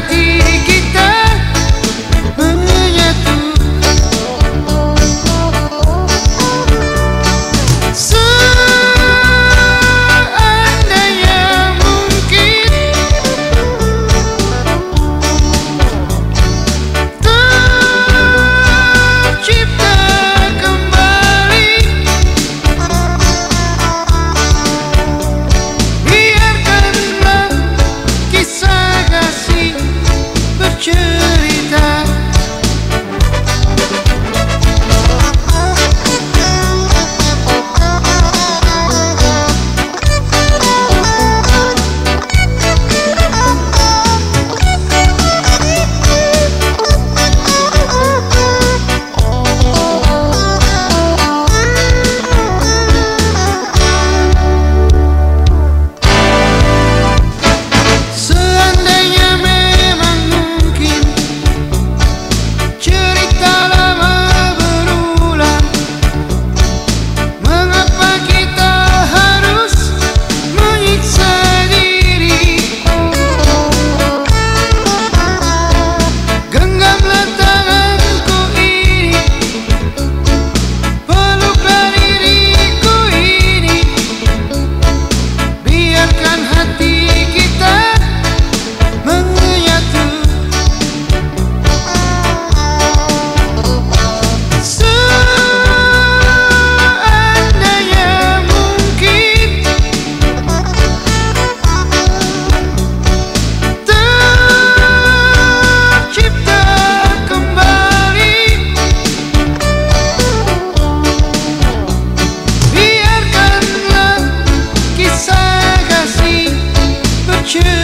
and. Çünkü